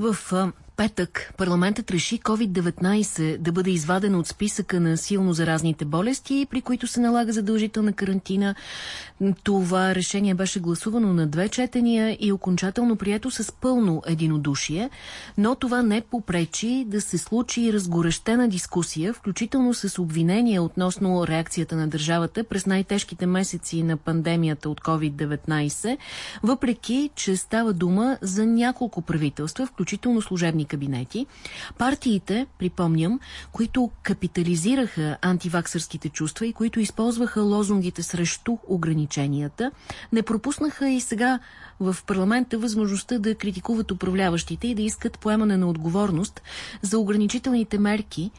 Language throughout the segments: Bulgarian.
В петък парламентът реши COVID-19 да бъде изваден от списъка на силно заразните болести, при които се налага задължителна карантина. Това решение беше гласувано на две четения и окончателно прието с пълно единодушие, но това не попречи да се случи разгорещена дискусия, включително с обвинения относно реакцията на държавата през най-тежките месеци на пандемията от COVID-19, въпреки, че става дума за няколко правителства, включително служебни кабинети. Партиите, припомням, които капитализираха антиваксърските чувства и които използваха лозунгите срещу ограниченията, не пропуснаха и сега в парламента възможността да критикуват управляващите и да искат поемане на отговорност за ограничителните мерки,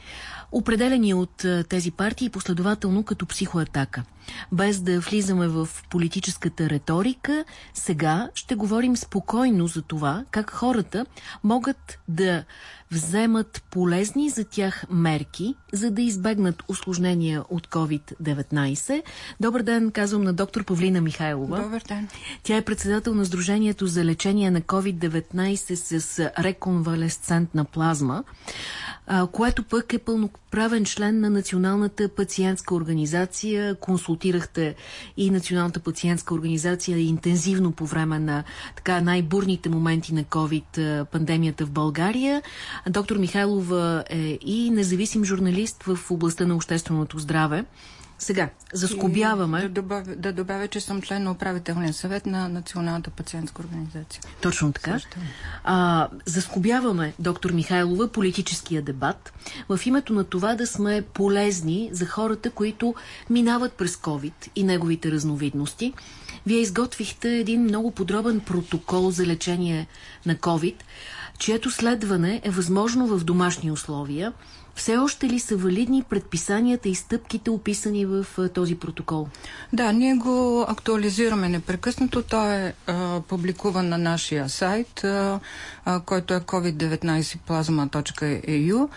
определени от тези партии последователно като психоатака. Без да влизаме в политическата риторика, сега ще говорим спокойно за това как хората могат да вземат полезни за тях мерки, за да избегнат осложнения от COVID-19. Добър ден, казвам на доктор Павлина Михайлова. Добър ден. Тя е председател на Сдружението за лечение на COVID-19 с реконвалесцентна плазма което пък е пълноправен член на Националната пациентска организация. Консултирахте и Националната пациентска организация интензивно по време на така най-бурните моменти на COVID-пандемията в България. Доктор Михайлова е и независим журналист в областта на общественото здраве. Сега, заскобяваме. Да добавя, да добавя, че съм член на управителния съвет на Националната пациентска организация. Точно така. А, заскобяваме, доктор Михайлова, политическия дебат в името на това да сме полезни за хората, които минават през COVID и неговите разновидности. Вие изготвихте един много подробен протокол за лечение на COVID, чието следване е възможно в домашни условия все още ли са валидни предписанията и стъпките, описани в този протокол? Да, ние го актуализираме непрекъснато. Той е а, публикуван на нашия сайт, а, а, който е covid19plasma.eu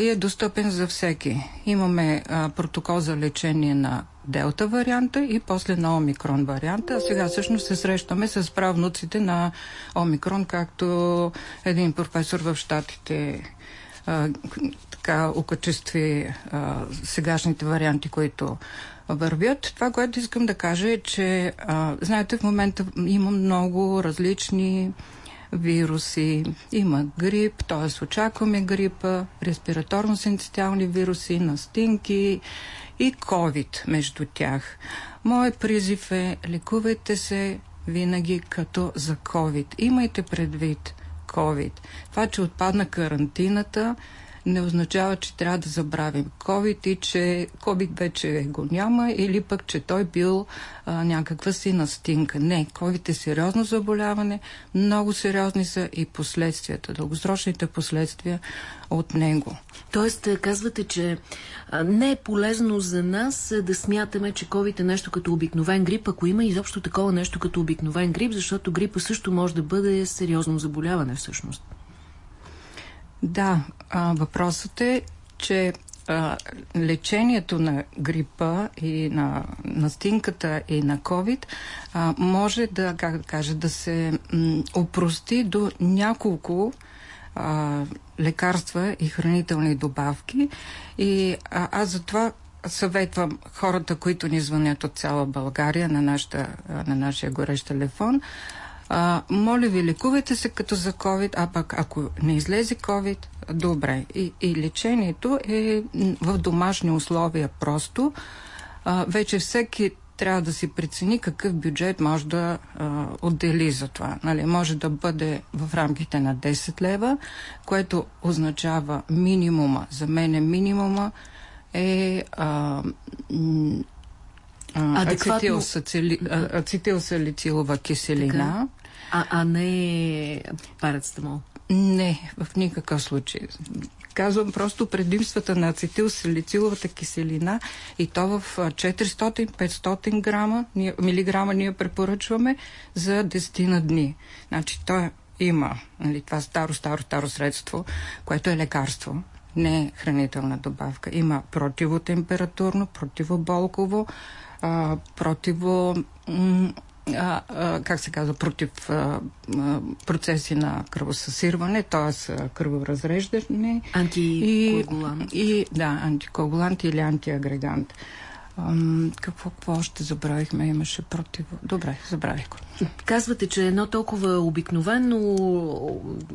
и е достъпен за всеки. Имаме а, протокол за лечение на Делта варианта и после на Омикрон варианта. А сега всъщност се срещаме с правнуците на Омикрон, както един професор в Штатите така окачестви сегашните варианти, които вървят. Това, което искам да кажа е, че а, знаете, в момента има много различни вируси. Има грип, т.е. очакваме грипа, респираторно-синцитиални вируси, настинки и COVID между тях. Моят призив е лекувайте се винаги като за COVID. Имайте предвид COVID. Това, че отпадна карантината, не означава, че трябва да забравим COVID и че COVID вече го няма или пък, че той бил а, някаква си настинка. Не, COVID е сериозно заболяване, много сериозни са и последствията, дългосрочните последствия от него. Тоест, казвате, че не е полезно за нас да смятаме, че COVID е нещо като обикновен грип, ако има изобщо такова нещо като обикновен грип, защото грипа също може да бъде сериозно заболяване всъщност. Да, а, въпросът е, че а, лечението на грипа и на настинката и на COVID а, може да, как да кажа, да се м, опрости до няколко а, лекарства и хранителни добавки. И а, аз затова съветвам хората, които ни звънят от цяла България на, нашата, на нашия горещ телефон, а, моля ви, лекувайте се като за COVID, а пък ако не излезе COVID, добре. И, и лечението е в домашни условия просто. А, вече всеки трябва да си прецени какъв бюджет може да а, отдели за това. Нали, може да бъде в рамките на 10 лева, което означава минимума. За мен е минимума е а, Адекватно... ацетилсалицилова киселина. Така. А, а не парацетамол? Не, в никакъв случай. Казвам просто предимствата на ацетилсалициловата киселина и то в 400-500 грама, милиграма ние препоръчваме за 10 на дни. Значи той има нали, това старо, старо, старо средство, което е лекарство, не е хранителна добавка. Има противотемпературно, противоболково, а, противо а, а, как се казва, против а, а, процеси на кръвосъсирване, т.е. кръворазреждане. Антикоагулант. И, и, да, антикоагулант или антиагрегант. Ам, какво, какво още забравихме? Имаше против... Добре, забравих го. Казвате, че едно толкова обикновено,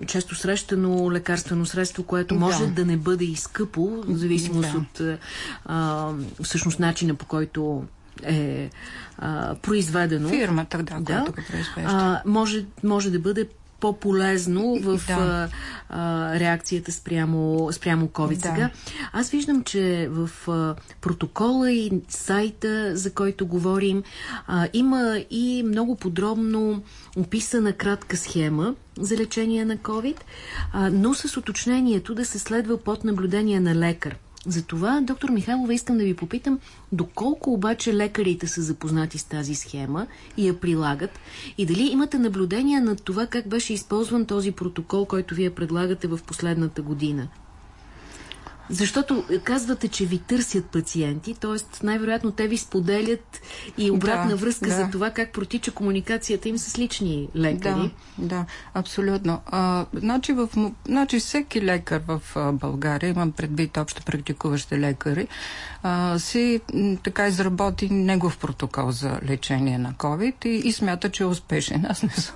често срещано лекарствено средство, което може да, да не бъде и скъпо, в зависимост да. от а, всъщност начина по който е а, произведено. Фирмата, да, да която го произвежда. може, може да бъде по-полезно в да. а, а, реакцията спрямо, спрямо COVID. Да. Сега, аз виждам, че в а, протокола и сайта, за който говорим, а, има и много подробно описана кратка схема за лечение на COVID, а, но с уточнението да се следва под наблюдение на лекар. Затова, доктор Михайлова, искам да ви попитам, доколко обаче лекарите са запознати с тази схема и я прилагат и дали имате наблюдение над това как беше използван този протокол, който вие предлагате в последната година? Защото казвате, че ви търсят пациенти, т.е. най-вероятно те ви споделят и обратна да, връзка да. за това как протича комуникацията им с лични лекари. Да, да абсолютно. А, значи, в, значи всеки лекар в България, имам предвид общо практикуващи лекари, а, си така изработи негов протокол за лечение на COVID и, и смята, че е успешен. Аз не, съм,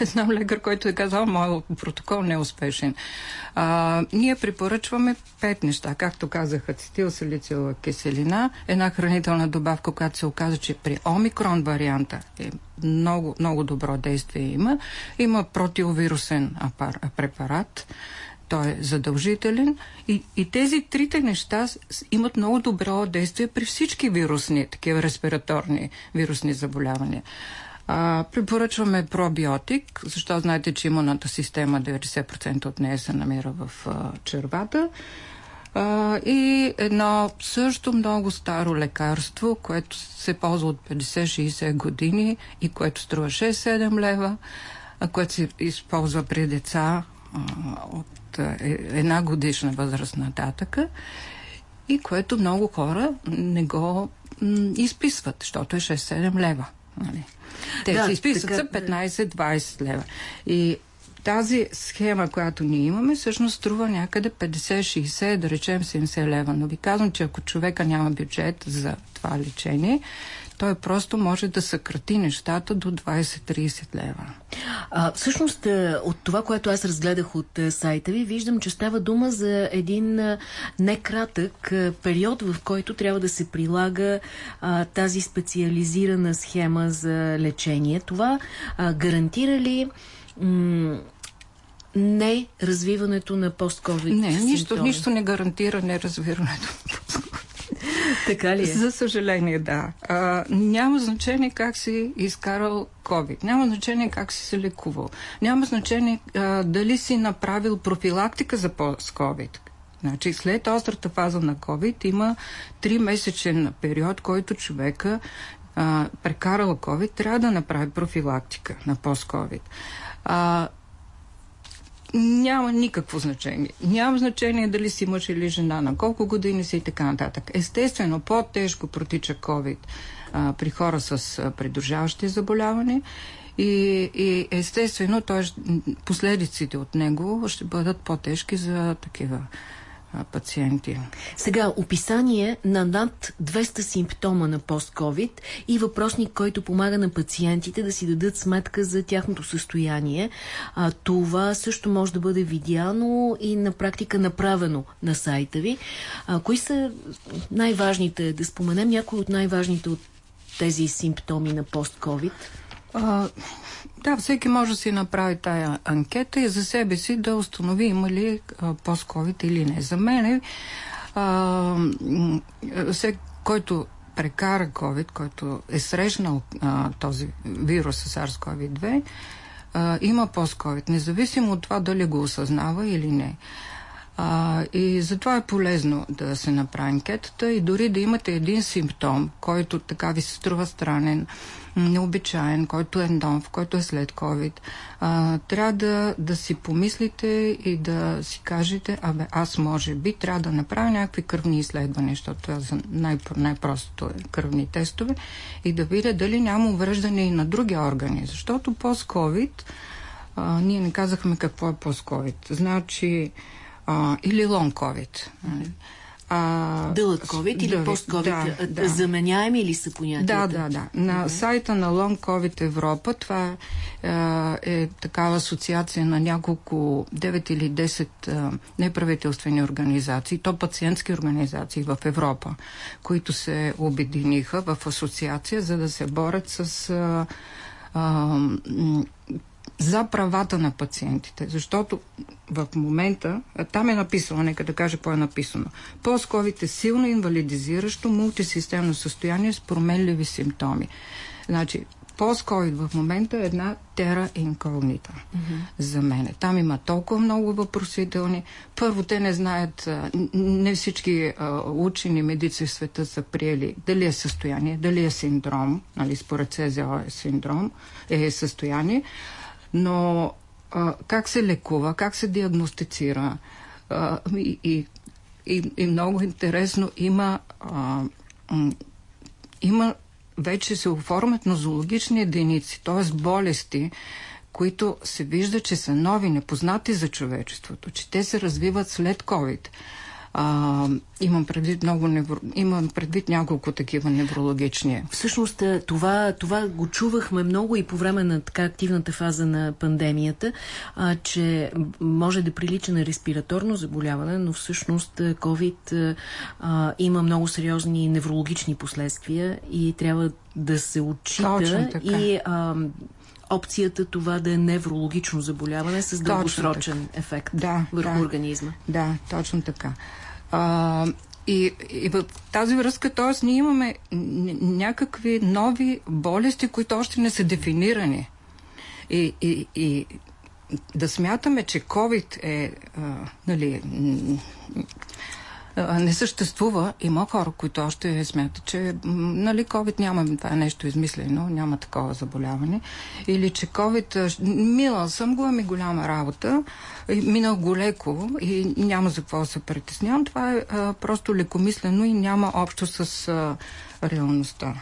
не знам лекар, който е казал, моят протокол не е успешен. А, ние препоръчваме пет неща. Както казаха, цитилсалицилова киселина, една хранителна добавка, която се оказа, че при омикрон варианта е много, много добро действие има. Има противовирусен апар, препарат, той е задължителен и, и тези трите неща имат много добро действие при всички вирусни, такива респираторни вирусни заболявания. А, препоръчваме пробиотик, защото знаете, че имунната система 90% от нея се намира в а, червата. А, и едно също много старо лекарство, което се ползва от 50-60 години и което струва 6-7 лева, а, което се използва при деца а, от а, е, една годишна възраст нататъка и което много хора не го изписват, защото е 6-7 лева. Нали? Те да, се изписват за 15-20 лева. И тази схема, която ние имаме, всъщност струва някъде 50-60, да речем 70 лева. Но ви казвам, че ако човека няма бюджет за това лечение, той просто може да съкрати нещата до 20-30 лева. А, всъщност, е, от това, което аз разгледах от е, сайта ви, виждам, че става дума за един е, некратък период, в който трябва да се прилага а, тази специализирана схема за лечение. Това а, гарантира ли не развиването на постковид Не, нищо, нищо не гарантира неразвиването на така ли е? За съжаление, да. А, няма значение как си изкарал COVID. Няма значение как си се лекувал. Няма значение а, дали си направил профилактика за COVID. Значи след острата фаза на COVID има 3-месечен период, който човека а, прекарал COVID, трябва да направи профилактика на пост-COVID няма никакво значение. Няма значение дали си мъж или жена, на колко години си и така нататък. Естествено, по-тежко протича COVID а, при хора с а, придружаващи заболявания и, и естествено, т.е. последиците от него ще бъдат по-тежки за такива пациенти. Сега, описание на над 200 симптома на пост-ковид и въпросник, който помага на пациентите да си дадат сметка за тяхното състояние. А, това също може да бъде видяно и на практика направено на сайта ви. А, кои са най-важните, да споменем някои от най-важните от тези симптоми на пост-ковид? Да, всеки може да си направи тая анкета и за себе си да установи има ли пост-ковид или не. За мен всеки, който прекара COVID, който е срещнал а, този вирус с SARS-CoV-2, има пост-COVID, независимо от това дали го осъзнава или не. А, и затова е полезно да се направи анкетата и дори да имате един симптом, който така ви се струва странен, необичаен, който е нов, който е след COVID, а, трябва да, да си помислите и да си кажете, абе, аз може би трябва да направя някакви кръвни изследвания, защото това за най- най-простото е кръвни тестове и да видя дали няма увреждане и на други органи, защото пост-COVID а, ние не казахме какво е пост-COVID. Значи, а, или лонг COVID. Нали? А, Дълъг COVID или пост-COVID? Да, да. Заменяеми ли са понятията? Да, да, да. На okay. сайта на Long COVID Европа, това е, е такава асоциация на няколко 9 или 10 е, неправителствени организации, то пациентски организации в Европа, които се обединиха в асоциация, за да се борят с е, за правата на пациентите, защото в момента, там е написано, нека да кажа по е написано, пост-ковид е силно инвалидизиращо мултисистемно състояние с променливи симптоми. Значи, пост-ковид в момента е една тера инкогнита mm-hmm. за мене. Там има толкова много въпросителни. Първо, те не знаят, не всички а, учени медици в света са приели дали е състояние, дали е синдром, нали, според СЗО е синдром, е състояние но а, как се лекува, как се диагностицира а, и, и, и, много интересно има а, има вече се оформят нозологични единици, т.е. болести, които се вижда, че са нови, непознати за човечеството, че те се развиват след COVID. А, имам предвид много невро... имам предвид няколко такива неврологични. Всъщност това, това го чувахме много и по време на така активната фаза на пандемията, а, че може да прилича на респираторно заболяване, но всъщност COVID а, има много сериозни неврологични последствия и трябва да се отчита и а, опцията това да е неврологично заболяване с дългосрочен ефект да, върху да, организма. Да, точно така. А, и, и в тази връзка, т.е. ние имаме някакви нови болести, които още не са дефинирани. И, и, и да смятаме, че COVID е а, нали, не съществува. Има хора, които още смятат, че нали, COVID няма, това е нещо измислено, няма такова заболяване. Или че COVID, мила съм го, ами голяма работа, минал го леко и няма за какво да се притеснявам. Това е а, просто лекомислено и няма общо с а, реалността.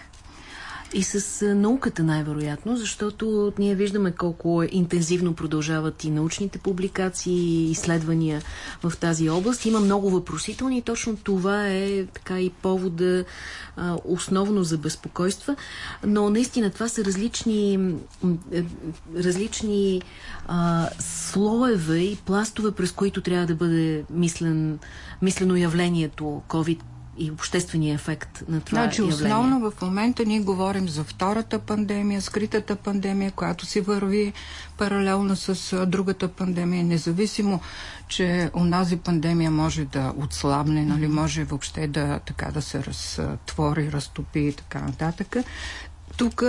И с науката най-вероятно, защото ние виждаме колко интензивно продължават и научните публикации и изследвания в тази област. Има много въпросителни и точно това е така и повода а, основно за безпокойства. Но наистина това са различни, е, различни а, слоеве и пластове, през които трябва да бъде мислен, мислено явлението COVID и обществения ефект на това значи, явление? Основно в момента ние говорим за втората пандемия, скритата пандемия, която си върви паралелно с другата пандемия, независимо, че онази пандемия може да отслабне, нали, може въобще да, така, да се разтвори, разтопи и така нататък. Тук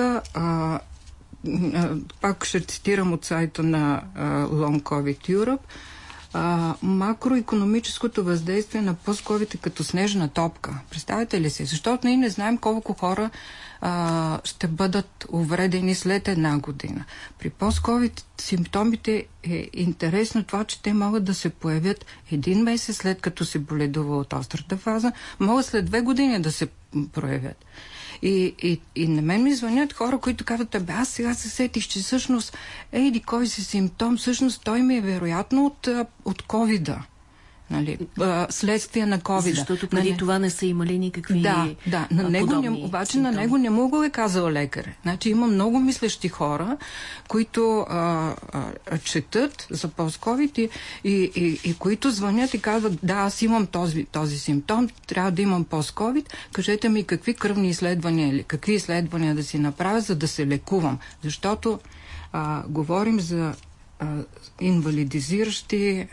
пак ще цитирам от сайта на Long Covid Europe, а, макроекономическото въздействие на пост-ковид е като снежна топка. Представете ли си? Защото ние не знаем колко хора а, ще бъдат увредени след една година. При пост-ковид симптомите е интересно това, че те могат да се появят един месец след като се боледува от острата фаза, могат след две години да се проявят. И, и, и на мен ми звънят хора, които казват, абе аз сега се сетих, че всъщност ейди кой си симптом, всъщност той ми е вероятно от, от ковида нали, следствие на COVID. Защото преди нали... това не са имали никакви Да, да. На него не, обаче симптоми. на него не мога е казал лекар. Значи има много мислещи хора, които а, а, четат за пост-ковид и, и, и, и които звънят и казват, да, аз имам този, този симптом, трябва да имам пост-ковид, кажете ми какви кръвни изследвания или какви изследвания да си направя, за да се лекувам. Защото а, говорим за инвалидизиращи,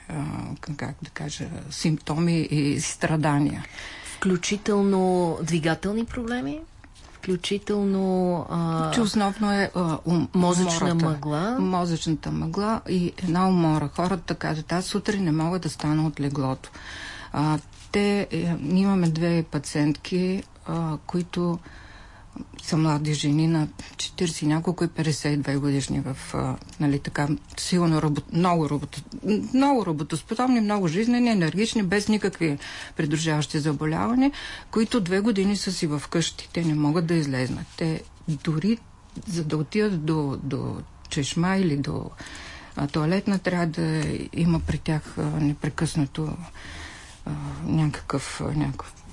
как да кажа, симптоми и страдания. Включително двигателни проблеми? включително... А, че основно е а, ум, мозъчна умората, мъгла. Мозъчната мъгла и една умора. Хората казват, аз сутрин не мога да стана от леглото. А, те, е, имаме две пациентки, а, които са млади жени на 40 няколко и 52 годишни в, а, нали, така, силно работ... много, работ... много работоспособни, много жизнени, енергични, без никакви придружаващи заболявания, които две години са си в къщи. Те не могат да излезнат. Те дори за да отидат до, до чешма или до а, туалетна, трябва да има при тях а, непрекъснато а, някакъв, някакъв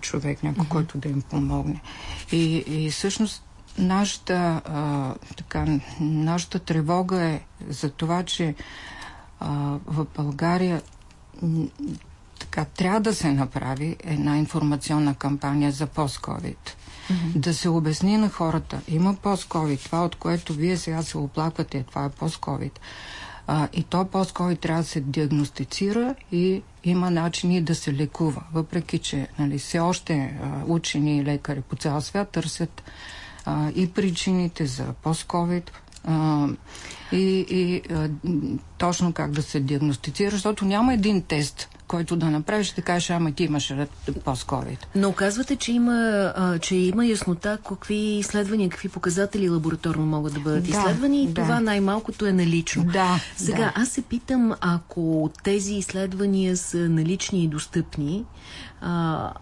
човек, някой, mm-hmm. който да им помогне. И, и всъщност нашата, а, така, нашата тревога е за това, че а, в България така, трябва да се направи една информационна кампания за пост-ковид. Mm-hmm. Да се обясни на хората, има пост-ковид, това от което вие сега се оплаквате, това е пост-ковид. А, и то по-скоро трябва да се диагностицира и има начини да се лекува. Въпреки, че нали, все още а, учени и лекари по цял свят търсят а, и причините за пост-ковид, и, и а, точно как да се диагностицира, защото няма един тест, който да направиш, да кажеш, ама ти имаш пост-ковид. Но казвате, че има, а, че има яснота какви изследвания, какви показатели лабораторно могат да бъдат да, изследвани и да. това най-малкото е налично. Да, Сега, да. аз се питам, ако тези изследвания са налични и достъпни, а,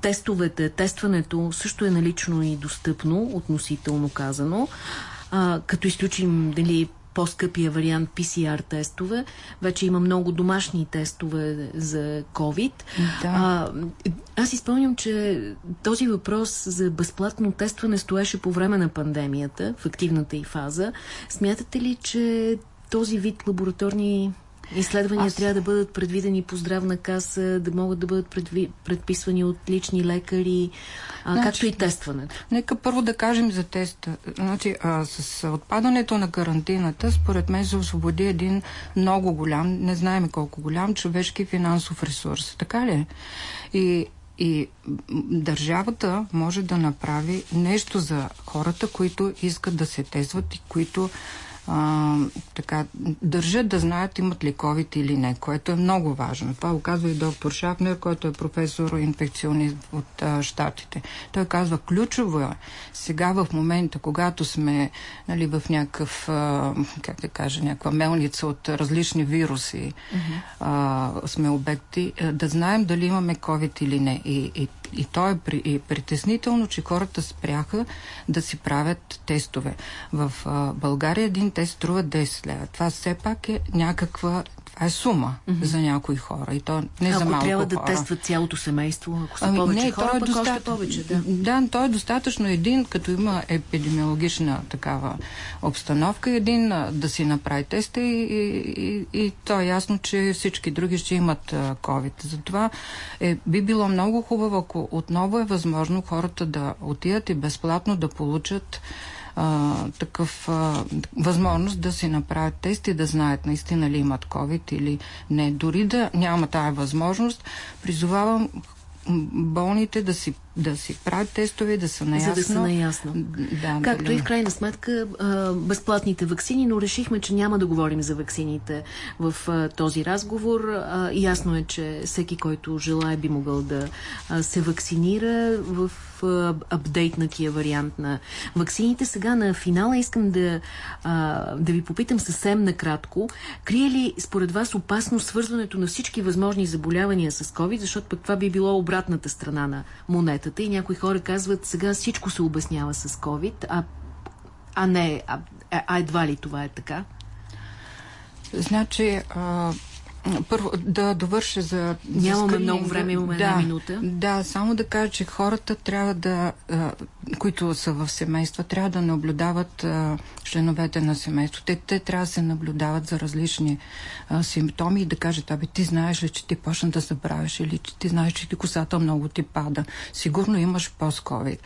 тестовете, тестването също е налично и достъпно, относително казано, а, като изключим дали по-скъпия вариант PCR тестове. Вече има много домашни тестове за COVID. Да. А, аз изпълням, че този въпрос за безплатно тестване стоеше по време на пандемията, в активната и фаза. Смятате ли, че този вид лабораторни Изследвания Аз... трябва да бъдат предвидени по здравна каса, да могат да бъдат предви... предписвани от лични лекари, а, значи, както и тестването. Нека първо да кажем за теста. Значи, а, с отпадането на карантината, според мен се освободи един много голям, не знаем колко голям, човешки финансов ресурс. Така ли е? И и държавата може да направи нещо за хората, които искат да се тезват и които а, така, държат да знаят имат ли COVID или не, което е много важно. Това го казва и доктор Шапнер, който е професор инфекционист от а, Штатите. Той казва, ключово е сега в момента, когато сме нали, в някакъв, а, как да кажа, някаква мелница от различни вируси, mm-hmm. а, сме обекти, а, да знаем дали имаме COVID или не. И, и и то е при, и притеснително, че хората спряха да си правят тестове. В а, България един тест струва 10 лева. Това все пак е някаква това е сума mm-hmm. за някои хора. И то не ако за малко трябва да хора. тестват цялото семейство, ако са ами, повече не, хора, е пък доста... още повече. Да. да, то е достатъчно един, като има епидемиологична такава обстановка, един да си направи теста и, и, и, и то е ясно, че всички други ще имат COVID. Затова е, би било много хубаво, ако отново е възможно хората да отидат и безплатно да получат а, такъв а, възможност да си направят тест и да знаят наистина ли имат COVID или не. Дори да няма тая възможност, призовавам болните да си, да си правят тестове, да са наясно. За да са наясно. Да, Както да, и в крайна сметка безплатните вакцини, но решихме, че няма да говорим за вакцините в този разговор. Ясно е, че всеки, който желая, би могъл да се вакцинира в апдейтнатия вариант на вакцините. Сега на финала искам да, да ви попитам съвсем накратко. Крие ли според вас опасно свързването на всички възможни заболявания с COVID, защото пък това би било обратната страна на монетата и някои хора казват сега всичко се обяснява с COVID, а, а не, а, а едва ли това е така? Значи, а, първо, да довърша за... Нямаме за много време, имаме да, една минута. Да, само да кажа, че хората трябва да, а, които са в семейства, трябва да наблюдават а, членовете на семейство. Те, те трябва да се наблюдават за различни а, симптоми и да кажат, абе, ти знаеш ли, че ти почна да забравяш или че ти знаеш, че ти косата много ти пада. Сигурно имаш пост-ковид.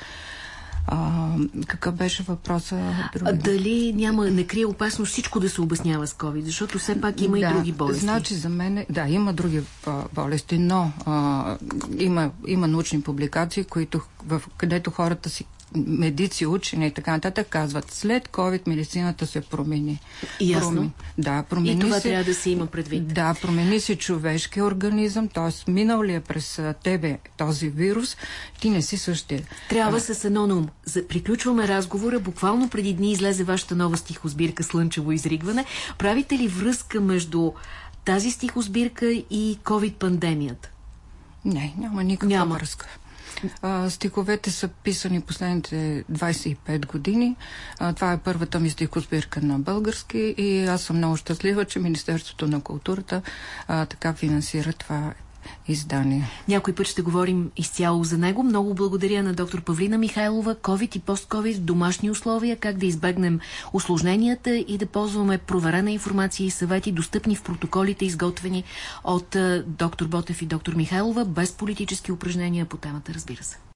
А, какъв беше въпроса? А, дали няма, не крие опасно всичко да се обяснява с COVID, защото все пак има да, и други болести. Значи за мен, да, има други болести, но а, има, има научни публикации, които, в, където хората си медици, учени и така нататък казват, след COVID медицината се промени. Ясно. Проми... Да, промени и това се... трябва да се има предвид. Да, промени се човешки организъм, т.е. минал ли е през тебе този вирус, ти не си същия. Трябва а... с едно ум. За... Приключваме разговора. Буквално преди дни излезе вашата нова стихосбирка Слънчево изригване. Правите ли връзка между тази стихосбирка и COVID-пандемията? Не, няма никаква няма. връзка. А, стиховете са писани последните 25 години. А, това е първата ми стихосбирка на български и аз съм много щастлива, че Министерството на културата а, така финансира това издание. Някой път ще говорим изцяло за него. Много благодаря на доктор Павлина Михайлова. COVID и пост-COVID домашни условия, как да избегнем осложненията и да ползваме проверена информация и съвети, достъпни в протоколите, изготвени от доктор Ботев и доктор Михайлова, без политически упражнения по темата, разбира се.